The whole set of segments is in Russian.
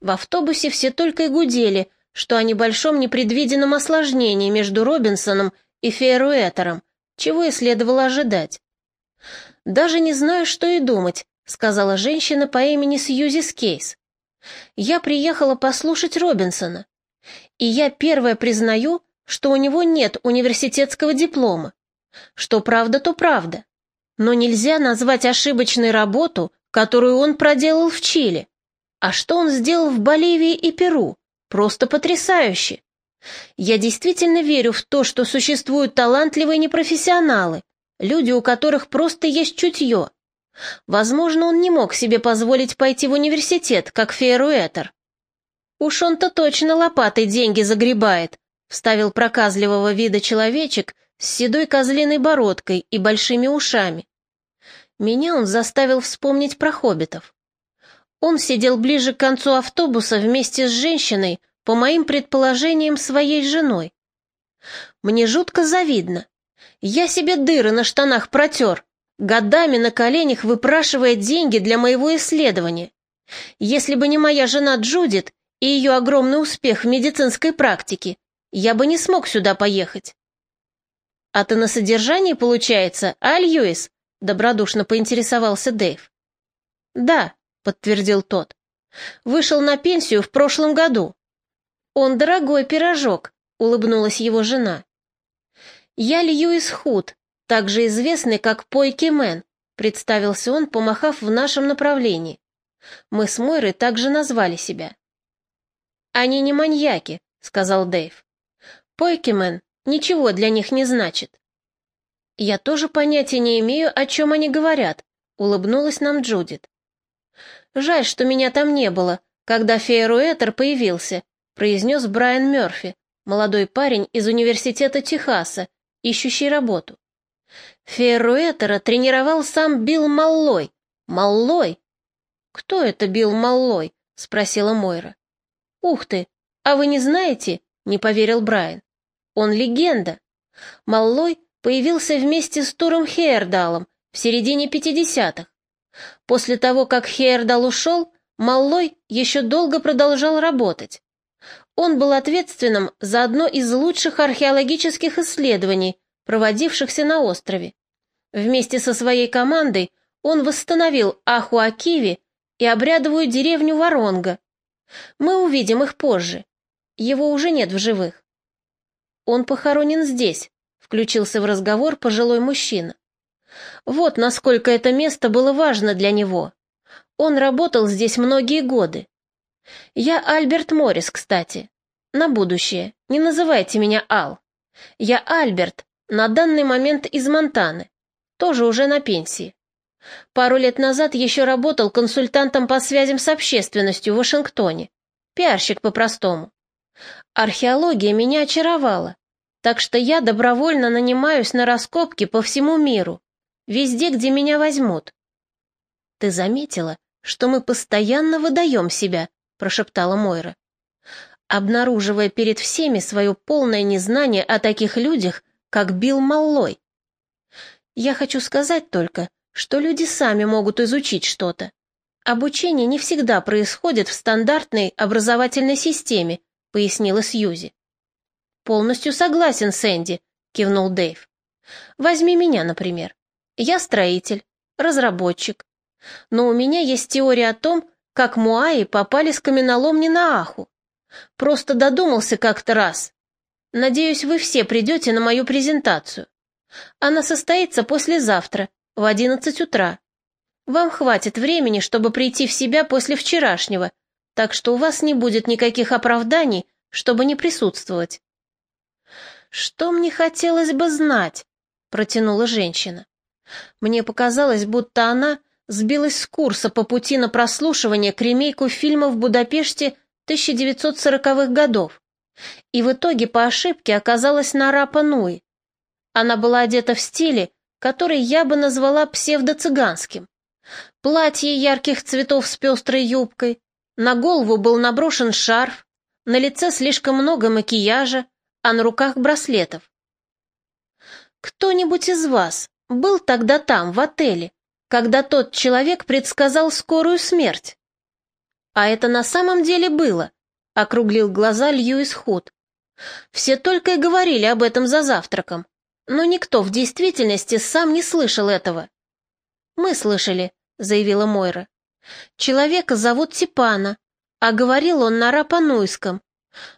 В автобусе все только и гудели, что о небольшом непредвиденном осложнении между Робинсоном и Фейруэтером, чего и следовало ожидать. «Даже не знаю, что и думать», — сказала женщина по имени Сьюзи Скейс. «Я приехала послушать Робинсона, и я первая признаю, что у него нет университетского диплома. Что правда, то правда. Но нельзя назвать ошибочной работу, которую он проделал в Чили. А что он сделал в Боливии и Перу? Просто потрясающе. Я действительно верю в то, что существуют талантливые непрофессионалы, люди, у которых просто есть чутье. Возможно, он не мог себе позволить пойти в университет, как Фейруэтер. «Уж он-то точно лопатой деньги загребает», — вставил проказливого вида человечек с седой козлиной бородкой и большими ушами. Меня он заставил вспомнить про хоббитов. Он сидел ближе к концу автобуса вместе с женщиной, по моим предположениям, своей женой. Мне жутко завидно. Я себе дыры на штанах протер, годами на коленях выпрашивая деньги для моего исследования. Если бы не моя жена Джудит и ее огромный успех в медицинской практике, я бы не смог сюда поехать. «А ты на содержании, получается, а, Льюис?» — добродушно поинтересовался Дэйв. «Да», — подтвердил тот. «Вышел на пенсию в прошлом году. «Он дорогой пирожок», — улыбнулась его жена. «Я Льюис Худ, также известный как Пойки Мэн», — представился он, помахав в нашем направлении. Мы с Мойрой также назвали себя. «Они не маньяки», — сказал Дэйв. «Пойкимен ничего для них не значит». «Я тоже понятия не имею, о чем они говорят», — улыбнулась нам Джудит. «Жаль, что меня там не было, когда Фейруэтер появился произнес Брайан Мерфи, молодой парень из университета Техаса, ищущий работу. Ферруэтера тренировал сам Билл Маллой. Маллой? Кто это Билл Маллой? спросила Мойра. Ух ты, а вы не знаете? не поверил Брайан. Он легенда. Маллой появился вместе с Туром Хейердалом в середине пятидесятых. После того, как Хейердал ушел, Маллой еще долго продолжал работать. Он был ответственным за одно из лучших археологических исследований, проводившихся на острове. Вместе со своей командой он восстановил Ахуакиви и обрядовую деревню Воронга. Мы увидим их позже. Его уже нет в живых. Он похоронен здесь, включился в разговор пожилой мужчина. Вот насколько это место было важно для него. Он работал здесь многие годы. Я Альберт Моррис, кстати. На будущее. Не называйте меня Ал. Я Альберт, на данный момент из Монтаны. Тоже уже на пенсии. Пару лет назад еще работал консультантом по связям с общественностью в Вашингтоне. Пиарщик по-простому. Археология меня очаровала, так что я добровольно нанимаюсь на раскопки по всему миру, везде, где меня возьмут. Ты заметила, что мы постоянно выдаем себя, — прошептала Мойра. Обнаруживая перед всеми свое полное незнание о таких людях, как Билл Маллой. Я хочу сказать только, что люди сами могут изучить что-то. Обучение не всегда происходит в стандартной образовательной системе, пояснила Сьюзи. Полностью согласен, Сэнди, кивнул Дэйв. Возьми меня, например. Я строитель, разработчик. Но у меня есть теория о том, как Муаи попали с каменоломни на Аху. Просто додумался как-то раз. Надеюсь, вы все придете на мою презентацию. Она состоится послезавтра, в одиннадцать утра. Вам хватит времени, чтобы прийти в себя после вчерашнего, так что у вас не будет никаких оправданий, чтобы не присутствовать. Что мне хотелось бы знать, протянула женщина. Мне показалось, будто она сбилась с курса по пути на прослушивание к ремейку фильма в Будапеште 1940-х годов, и в итоге по ошибке оказалась на Рапа Нуи. Она была одета в стиле, который я бы назвала псевдоцыганским. Платье ярких цветов с пестрой юбкой, на голову был наброшен шарф, на лице слишком много макияжа, а на руках браслетов. Кто-нибудь из вас был тогда там, в отеле, когда тот человек предсказал скорую смерть. А это на самом деле было, округлил глаза Льюис Худ. Все только и говорили об этом за завтраком, но никто в действительности сам не слышал этого. Мы слышали, заявила Мойра. Человека зовут Типана, а говорил он на рапануйском.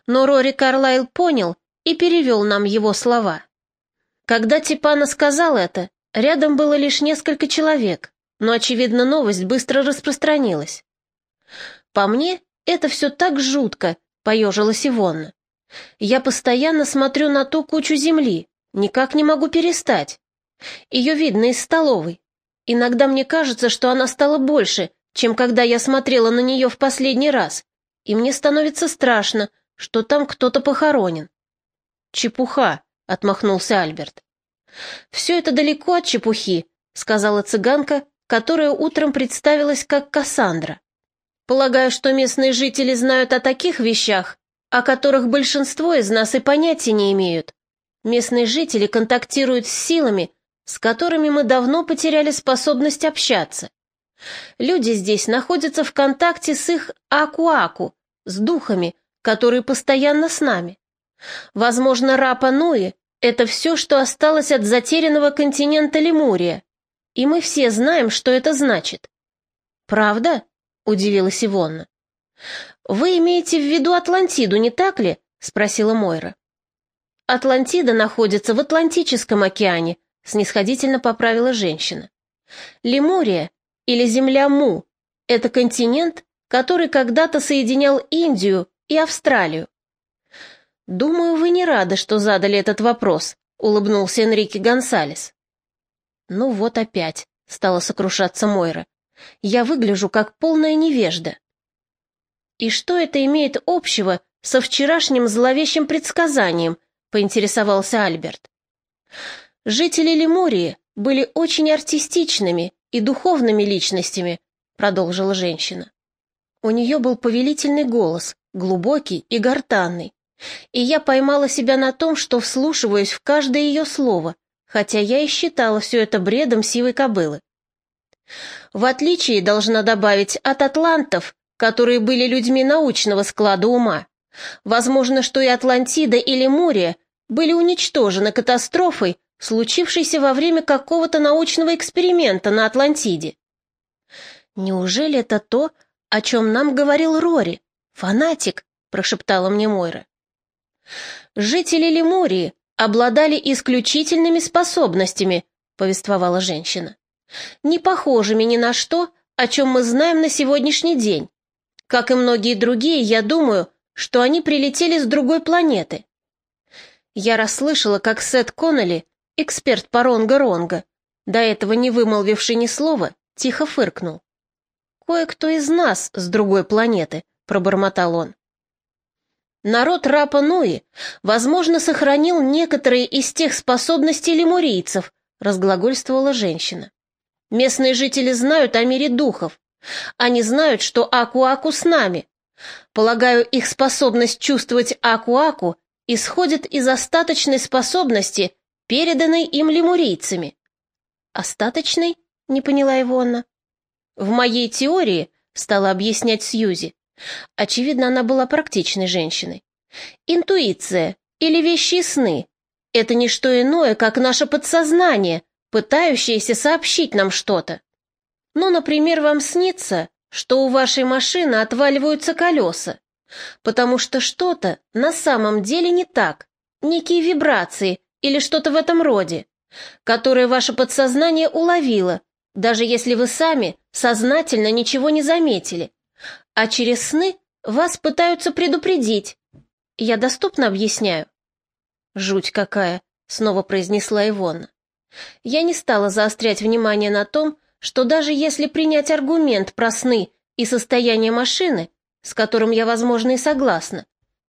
Но Рори Карлайл понял и перевел нам его слова. Когда Типана сказал это, рядом было лишь несколько человек, но, очевидно, новость быстро распространилась. По мне, это все так жутко, поежилась Ивонна. Я постоянно смотрю на ту кучу земли, никак не могу перестать. Ее видно из столовой. Иногда мне кажется, что она стала больше, чем когда я смотрела на нее в последний раз, и мне становится страшно, что там кто-то похоронен. «Чепуха», — отмахнулся Альберт. «Все это далеко от чепухи», — сказала цыганка, которая утром представилась как Кассандра. «Полагаю, что местные жители знают о таких вещах, о которых большинство из нас и понятия не имеют. Местные жители контактируют с силами, с которыми мы давно потеряли способность общаться. Люди здесь находятся в контакте с их аку-аку, с духами, которые постоянно с нами. Возможно, Рапа-Нуи — это все, что осталось от затерянного континента Лемурия, и мы все знаем, что это значит. «Правда?» — удивилась Ивонна. «Вы имеете в виду Атлантиду, не так ли?» — спросила Мойра. «Атлантида находится в Атлантическом океане», — снисходительно поправила женщина. «Лемурия или земля Му — это континент, который когда-то соединял Индию и Австралию. «Думаю, вы не рады, что задали этот вопрос», — улыбнулся Энрике Гонсалес. «Ну вот опять», — стала сокрушаться Мойра. «Я выгляжу как полная невежда». «И что это имеет общего со вчерашним зловещим предсказанием?» — поинтересовался Альберт. «Жители Лемурии были очень артистичными и духовными личностями», — продолжила женщина. У нее был повелительный голос, глубокий и гортанный. И я поймала себя на том, что вслушиваюсь в каждое ее слово, хотя я и считала все это бредом сивой кобылы. В отличие, должна добавить, от атлантов, которые были людьми научного склада ума. Возможно, что и Атлантида или Мурия были уничтожены катастрофой, случившейся во время какого-то научного эксперимента на Атлантиде. Неужели это то, о чем нам говорил Рори? Фанатик, прошептала мне Мойра. Жители Лемурии обладали исключительными способностями, повествовала женщина. Не похожими ни на что, о чем мы знаем на сегодняшний день. Как и многие другие, я думаю, что они прилетели с другой планеты. Я расслышала, как Сет Коннелли, эксперт по ронга-ронга, до этого не вымолвивший ни слова, тихо фыркнул. «Кое-кто из нас с другой планеты», — пробормотал он. Народ Рапа-Нуи, возможно, сохранил некоторые из тех способностей лемурийцев, разглагольствовала женщина. Местные жители знают о мире духов. Они знают, что Аку-Аку с нами. Полагаю, их способность чувствовать Аку-Аку исходит из остаточной способности, переданной им лемурийцами. «Остаточной?» — не поняла Ивонна. В моей теории, стала объяснять Сьюзи, очевидно, она была практичной женщиной. Интуиция или вещи сны — это не что иное, как наше подсознание, пытающееся сообщить нам что-то. Ну, например, вам снится, что у вашей машины отваливаются колеса, потому что что-то на самом деле не так, некие вибрации или что-то в этом роде, которое ваше подсознание уловило, даже если вы сами сознательно ничего не заметили, а через сны вас пытаются предупредить. Я доступно объясняю?» «Жуть какая!» — снова произнесла Ивона. Я не стала заострять внимание на том, что даже если принять аргумент про сны и состояние машины, с которым я, возможно, и согласна,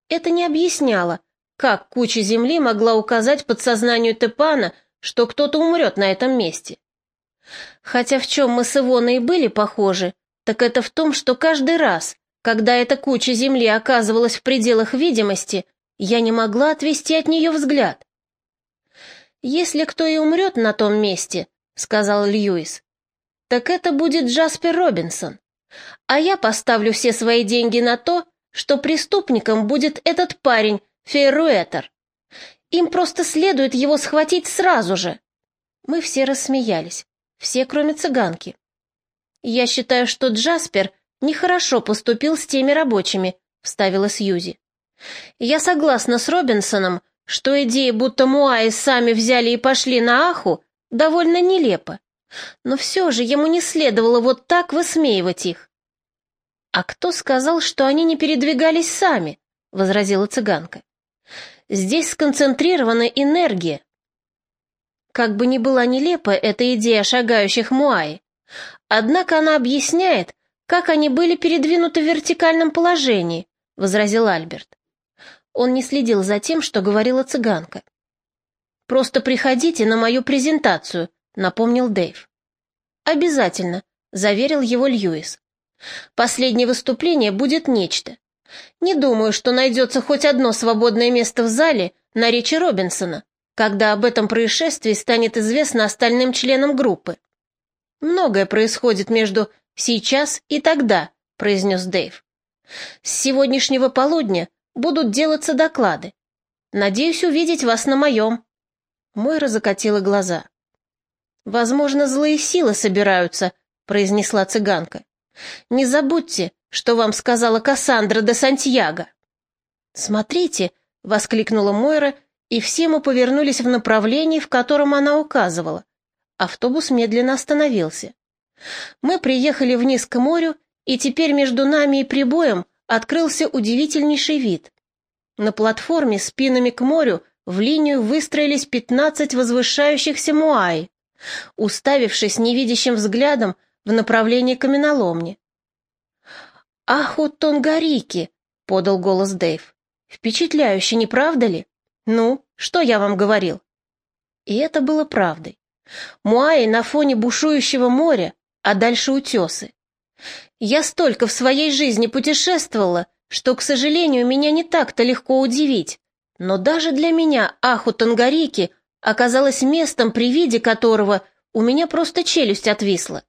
это не объясняло, как куча земли могла указать подсознанию Тепана, что кто-то умрет на этом месте. Хотя в чем мы с Ивоной и были похожи, так это в том, что каждый раз, когда эта куча земли оказывалась в пределах видимости, я не могла отвести от нее взгляд. «Если кто и умрет на том месте», — сказал Льюис, — «так это будет Джаспер Робинсон. А я поставлю все свои деньги на то, что преступником будет этот парень, Фейруэтер. Им просто следует его схватить сразу же. Мы все рассмеялись, все, кроме цыганки. Я считаю, что Джаспер нехорошо поступил с теми рабочими, вставила Сьюзи. Я согласна с Робинсоном, что идея, будто Муаи сами взяли и пошли на Аху, довольно нелепа. Но все же ему не следовало вот так высмеивать их. «А кто сказал, что они не передвигались сами?» — возразила цыганка. «Здесь сконцентрирована энергия». Как бы ни была нелепа эта идея шагающих Муаи, однако она объясняет, как они были передвинуты в вертикальном положении, — возразил Альберт. Он не следил за тем, что говорила цыганка. «Просто приходите на мою презентацию», — напомнил Дэйв. «Обязательно», — заверил его Льюис. Последнее выступление будет нечто. Не думаю, что найдется хоть одно свободное место в зале на речи Робинсона, когда об этом происшествии станет известно остальным членам группы. Многое происходит между «сейчас» и «тогда», — произнес Дэйв. С сегодняшнего полудня будут делаться доклады. Надеюсь увидеть вас на моем. Мойра закатила глаза. «Возможно, злые силы собираются», — произнесла цыганка. Не забудьте, что вам сказала Кассандра де Сантьяго. Смотрите, воскликнула Мойра, и все мы повернулись в направлении, в котором она указывала. Автобус медленно остановился. Мы приехали вниз к морю, и теперь между нами и прибоем открылся удивительнейший вид. На платформе спинами к морю в линию выстроились пятнадцать возвышающихся муай. Уставившись невидящим взглядом в направлении каменоломни. «Ах, у Тонгарики!» — подал голос Дэйв. «Впечатляюще, не правда ли? Ну, что я вам говорил?» И это было правдой. Муаи на фоне бушующего моря, а дальше утесы. Я столько в своей жизни путешествовала, что, к сожалению, меня не так-то легко удивить. Но даже для меня Аху Тангарики оказалось местом, при виде которого у меня просто челюсть отвисла.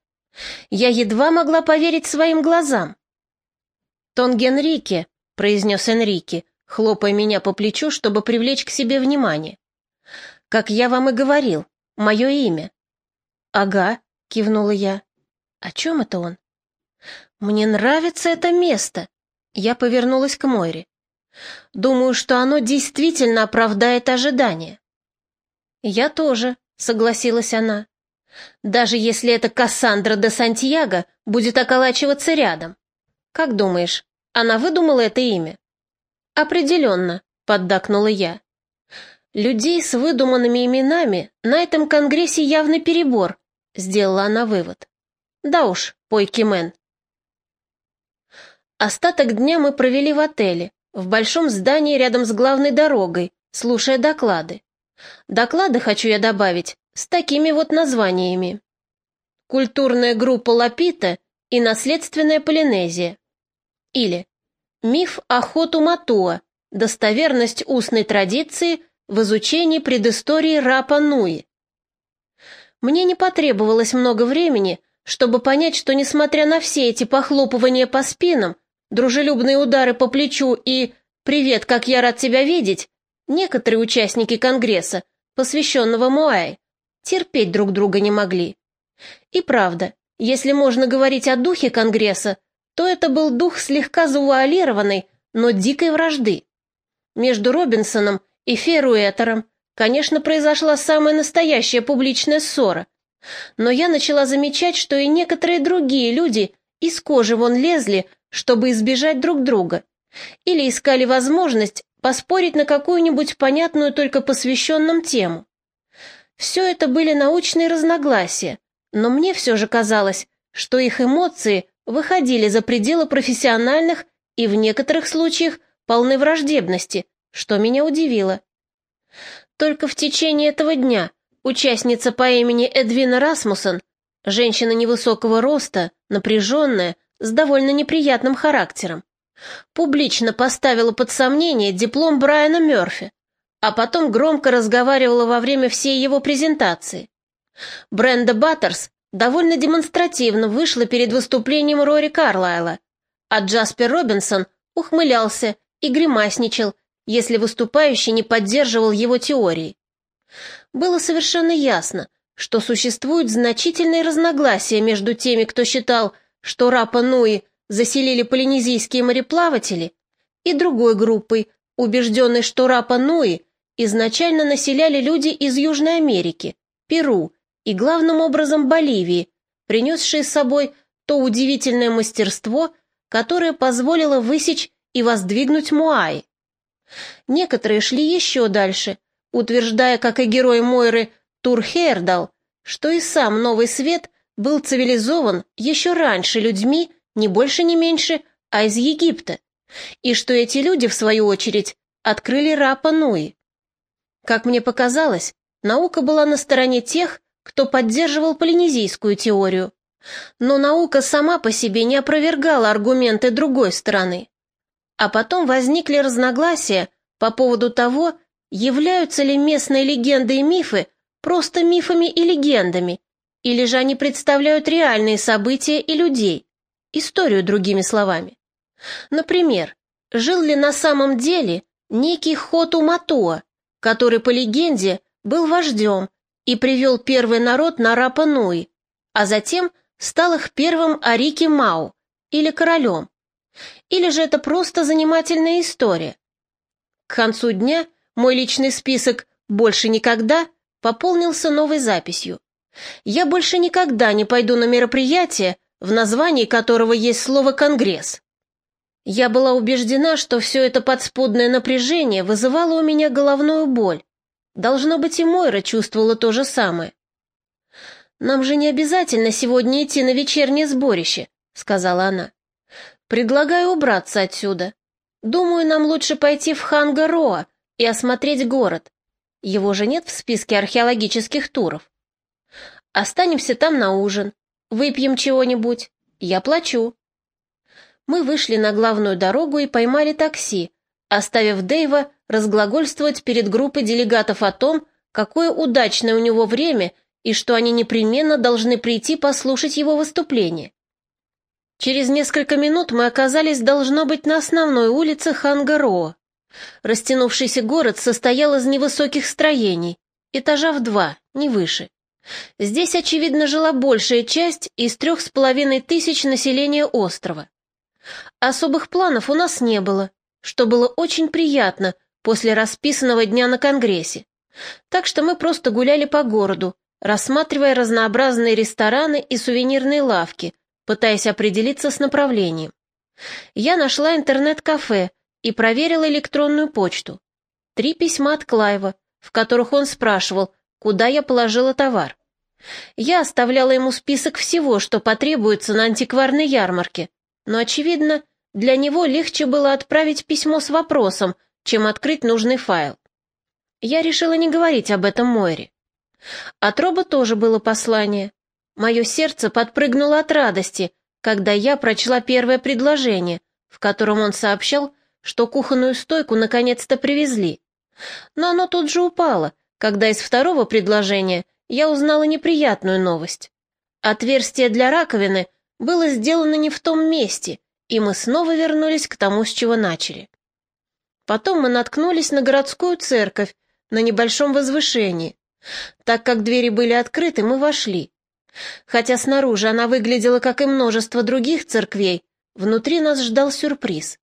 Я едва могла поверить своим глазам. «Тон Генрике», — произнес Энрике, хлопая меня по плечу, чтобы привлечь к себе внимание. «Как я вам и говорил, мое имя». «Ага», — кивнула я. «О чем это он?» «Мне нравится это место», — я повернулась к Мойре. «Думаю, что оно действительно оправдает ожидания». «Я тоже», — согласилась она даже если эта Кассандра де Сантьяго будет околачиваться рядом. Как думаешь, она выдумала это имя? Определенно, поддакнула я. Людей с выдуманными именами на этом конгрессе явный перебор, сделала она вывод. Да уж, Пойкимен. Остаток дня мы провели в отеле, в большом здании рядом с главной дорогой, слушая доклады. Доклады, хочу я добавить, с такими вот названиями. Культурная группа Лапита и наследственная Полинезия. Или Миф охоту Матуа, достоверность устной традиции в изучении предыстории Рапа Нуи. Мне не потребовалось много времени, чтобы понять, что, несмотря на все эти похлопывания по спинам, дружелюбные удары по плечу и «Привет, как я рад тебя видеть», некоторые участники Конгресса, посвященного Муай, терпеть друг друга не могли. И правда, если можно говорить о духе Конгресса, то это был дух слегка завуалированной, но дикой вражды. Между Робинсоном и Феруэтером, конечно, произошла самая настоящая публичная ссора, но я начала замечать, что и некоторые другие люди из кожи вон лезли, чтобы избежать друг друга, или искали возможность поспорить на какую-нибудь понятную только посвященным тему. Все это были научные разногласия, но мне все же казалось, что их эмоции выходили за пределы профессиональных и в некоторых случаях полны враждебности, что меня удивило. Только в течение этого дня участница по имени Эдвина Расмуссен, женщина невысокого роста, напряженная, с довольно неприятным характером, публично поставила под сомнение диплом Брайана Мёрфи, а потом громко разговаривала во время всей его презентации. Бренда Баттерс довольно демонстративно вышла перед выступлением Рори Карлайла, а Джаспер Робинсон ухмылялся и гримасничал, если выступающий не поддерживал его теории. Было совершенно ясно, что существуют значительные разногласия между теми, кто считал, что Рапа-Нуи заселили полинезийские мореплаватели, и другой группой, убежденной, что Рапа-Нуи изначально населяли люди из Южной Америки, Перу и главным образом Боливии, принесшие с собой то удивительное мастерство, которое позволило высечь и воздвигнуть Муаи. Некоторые шли еще дальше, утверждая, как и герой Мойры Турхердал, что и сам Новый Свет был цивилизован еще раньше людьми, не больше, не меньше, а из Египта, и что эти люди, в свою очередь, открыли Рапа Нуи. Как мне показалось, наука была на стороне тех, кто поддерживал полинезийскую теорию, но наука сама по себе не опровергала аргументы другой стороны. А потом возникли разногласия по поводу того, являются ли местные легенды и мифы просто мифами и легендами, или же они представляют реальные события и людей, историю другими словами. Например, жил ли на самом деле некий Хоту Матуа, который, по легенде, был вождем и привел первый народ на Рапа-Нуи, а затем стал их первым Арики Мау, или королем. Или же это просто занимательная история? К концу дня мой личный список «Больше никогда» пополнился новой записью. Я больше никогда не пойду на мероприятие, в названии которого есть слово «Конгресс». Я была убеждена, что все это подспудное напряжение вызывало у меня головную боль. Должно быть, и Мойра чувствовала то же самое. «Нам же не обязательно сегодня идти на вечернее сборище», — сказала она. Предлагаю убраться отсюда. Думаю, нам лучше пойти в Хангароа и осмотреть город. Его же нет в списке археологических туров. Останемся там на ужин, выпьем чего-нибудь. Я плачу. Мы вышли на главную дорогу и поймали такси, оставив Дэйва разглагольствовать перед группой делегатов о том, какое удачное у него время и что они непременно должны прийти послушать его выступление. Через несколько минут мы оказались, должно быть, на основной улице Хангароа. Растянувшийся город состоял из невысоких строений, этажа в два, не выше. Здесь, очевидно, жила большая часть из трех с половиной тысяч населения острова. Особых планов у нас не было, что было очень приятно после расписанного дня на Конгрессе. Так что мы просто гуляли по городу, рассматривая разнообразные рестораны и сувенирные лавки, пытаясь определиться с направлением. Я нашла интернет-кафе и проверила электронную почту. Три письма от Клайва, в которых он спрашивал, куда я положила товар. Я оставляла ему список всего, что потребуется на антикварной ярмарке, но, очевидно, для него легче было отправить письмо с вопросом, чем открыть нужный файл. Я решила не говорить об этом Мойре. От Роба тоже было послание. Мое сердце подпрыгнуло от радости, когда я прочла первое предложение, в котором он сообщал, что кухонную стойку наконец-то привезли. Но оно тут же упало, когда из второго предложения я узнала неприятную новость. Отверстие для раковины было сделано не в том месте, и мы снова вернулись к тому, с чего начали. Потом мы наткнулись на городскую церковь на небольшом возвышении. Так как двери были открыты, мы вошли. Хотя снаружи она выглядела, как и множество других церквей, внутри нас ждал сюрприз.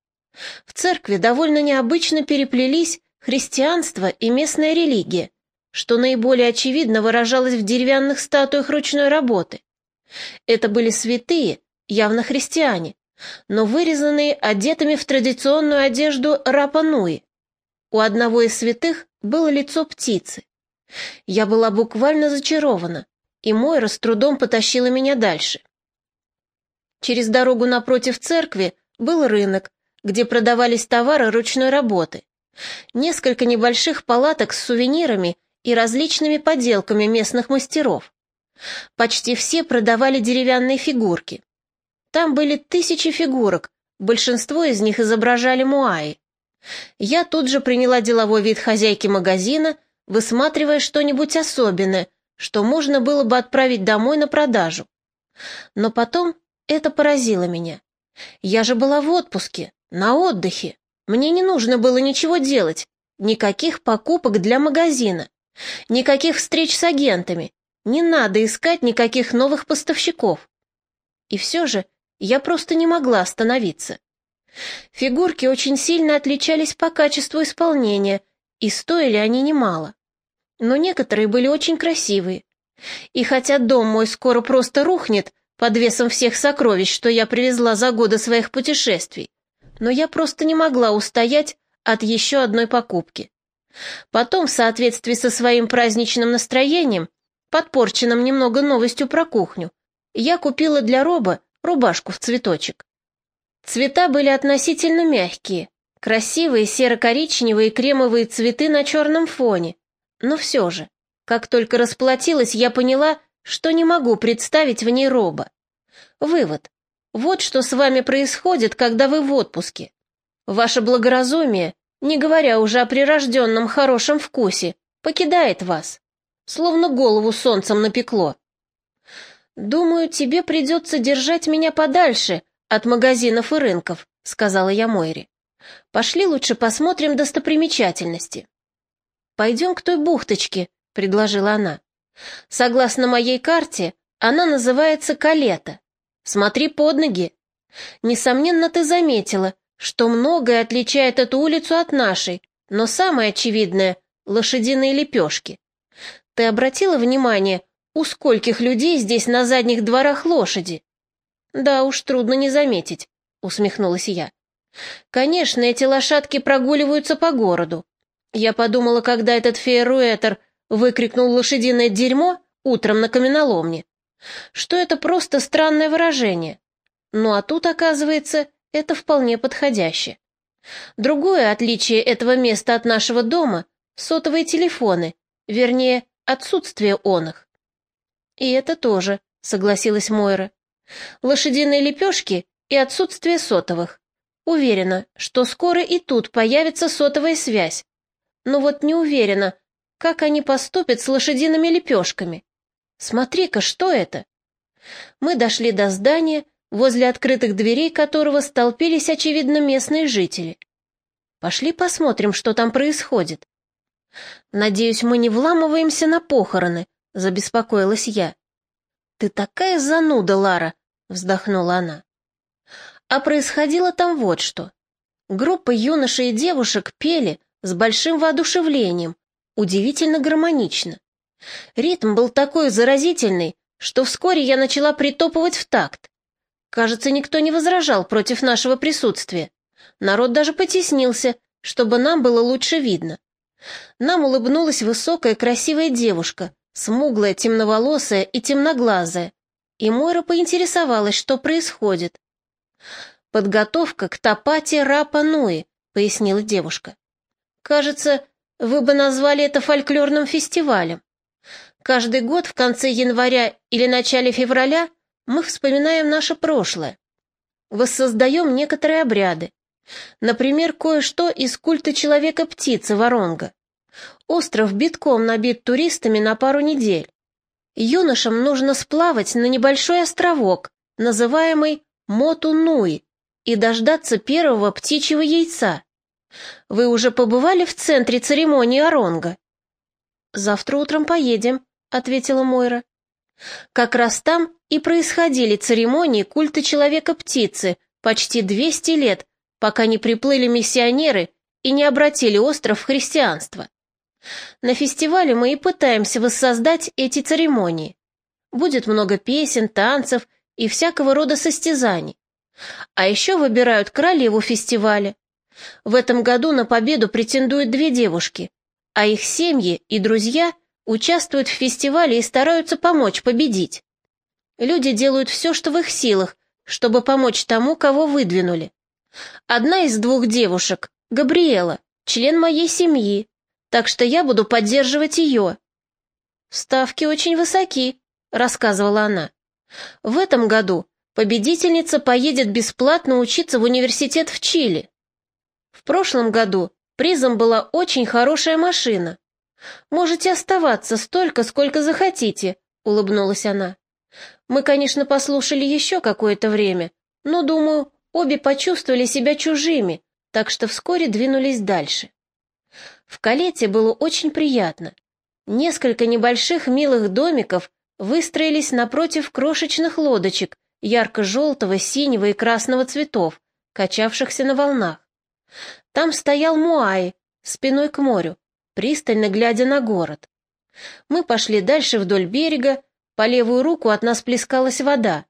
В церкви довольно необычно переплелись христианство и местная религия, что наиболее очевидно выражалось в деревянных статуях ручной работы. Это были святые, явно христиане, но вырезанные одетыми в традиционную одежду рапануи. У одного из святых было лицо птицы. Я была буквально зачарована и Мойра с трудом потащила меня дальше. Через дорогу напротив церкви был рынок, где продавались товары ручной работы. Несколько небольших палаток с сувенирами и различными поделками местных мастеров. Почти все продавали деревянные фигурки. Там были тысячи фигурок, большинство из них изображали муаи. Я тут же приняла деловой вид хозяйки магазина, высматривая что-нибудь особенное, что можно было бы отправить домой на продажу. Но потом это поразило меня. Я же была в отпуске, на отдыхе. Мне не нужно было ничего делать, никаких покупок для магазина, никаких встреч с агентами, не надо искать никаких новых поставщиков. И все же я просто не могла остановиться. Фигурки очень сильно отличались по качеству исполнения, и стоили они немало. Но некоторые были очень красивые. И хотя дом мой скоро просто рухнет под весом всех сокровищ, что я привезла за годы своих путешествий, но я просто не могла устоять от еще одной покупки. Потом, в соответствии со своим праздничным настроением, подпорченным немного новостью про кухню, я купила для Роба рубашку в цветочек. Цвета были относительно мягкие, красивые серо-коричневые кремовые цветы на черном фоне. Но все же, как только расплатилась, я поняла, что не могу представить в ней роба. Вывод. Вот что с вами происходит, когда вы в отпуске. Ваше благоразумие, не говоря уже о прирожденном хорошем вкусе, покидает вас. Словно голову солнцем напекло. «Думаю, тебе придется держать меня подальше от магазинов и рынков», — сказала я Мойре. «Пошли лучше посмотрим достопримечательности». «Пойдем к той бухточке», — предложила она. «Согласно моей карте, она называется Калета. Смотри под ноги. Несомненно, ты заметила, что многое отличает эту улицу от нашей, но самое очевидное — лошадиные лепешки. Ты обратила внимание, у скольких людей здесь на задних дворах лошади?» «Да уж, трудно не заметить», — усмехнулась я. «Конечно, эти лошадки прогуливаются по городу. Я подумала, когда этот фейруэтер выкрикнул лошадиное дерьмо утром на каменоломне, что это просто странное выражение. Ну а тут, оказывается, это вполне подходяще. Другое отличие этого места от нашего дома — сотовые телефоны, вернее, отсутствие он их. И это тоже, согласилась Мойра. Лошадиные лепешки и отсутствие сотовых. Уверена, что скоро и тут появится сотовая связь. Но вот не уверена, как они поступят с лошадиными лепешками. Смотри-ка, что это? Мы дошли до здания, возле открытых дверей которого столпились, очевидно, местные жители. Пошли посмотрим, что там происходит. Надеюсь, мы не вламываемся на похороны, забеспокоилась я. «Ты такая зануда, Лара!» — вздохнула она. А происходило там вот что. Группа юношей и девушек пели с большим воодушевлением, удивительно гармонично. Ритм был такой заразительный, что вскоре я начала притопывать в такт. Кажется, никто не возражал против нашего присутствия. Народ даже потеснился, чтобы нам было лучше видно. Нам улыбнулась высокая красивая девушка смуглая, темноволосая и темноглазая, и Мойра поинтересовалась, что происходит. «Подготовка к Тапате Рапа Нуи», — пояснила девушка. «Кажется, вы бы назвали это фольклорным фестивалем. Каждый год в конце января или начале февраля мы вспоминаем наше прошлое. Воссоздаем некоторые обряды. Например, кое-что из культа человека-птицы Воронга. Остров битком набит туристами на пару недель. Юношам нужно сплавать на небольшой островок, называемый Мотунуи, и дождаться первого птичьего яйца. Вы уже побывали в центре церемонии Оронга? Завтра утром поедем, ответила Мойра. Как раз там и происходили церемонии культа человека-птицы почти 200 лет, пока не приплыли миссионеры и не обратили остров в христианство. На фестивале мы и пытаемся воссоздать эти церемонии. Будет много песен, танцев и всякого рода состязаний. А еще выбирают королеву фестиваля. В этом году на победу претендуют две девушки, а их семьи и друзья участвуют в фестивале и стараются помочь победить. Люди делают все, что в их силах, чтобы помочь тому, кого выдвинули. Одна из двух девушек, Габриэла, член моей семьи, так что я буду поддерживать ее». «Ставки очень высоки», — рассказывала она. «В этом году победительница поедет бесплатно учиться в университет в Чили. В прошлом году призом была очень хорошая машина, «Можете оставаться столько, сколько захотите», — улыбнулась она. «Мы, конечно, послушали еще какое-то время, но, думаю, обе почувствовали себя чужими, так что вскоре двинулись дальше. В Калете было очень приятно. Несколько небольших милых домиков выстроились напротив крошечных лодочек ярко-желтого, синего и красного цветов, качавшихся на волнах. Там стоял Муай, спиной к морю, пристально глядя на город. Мы пошли дальше вдоль берега, по левую руку от нас плескалась вода.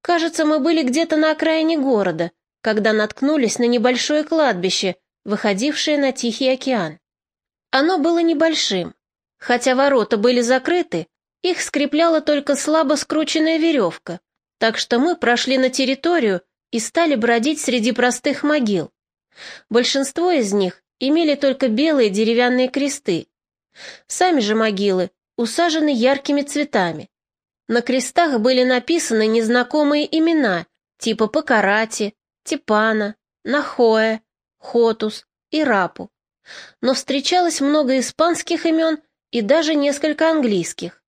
Кажется, мы были где-то на окраине города, когда наткнулись на небольшое кладбище, выходившее на Тихий океан. Оно было небольшим. Хотя ворота были закрыты, их скрепляла только слабо скрученная веревка, так что мы прошли на территорию и стали бродить среди простых могил. Большинство из них имели только белые деревянные кресты. Сами же могилы усажены яркими цветами. На крестах были написаны незнакомые имена, типа Покарати, Типана, Нахоя, Хотус и Рапу. Но встречалось много испанских имен и даже несколько английских.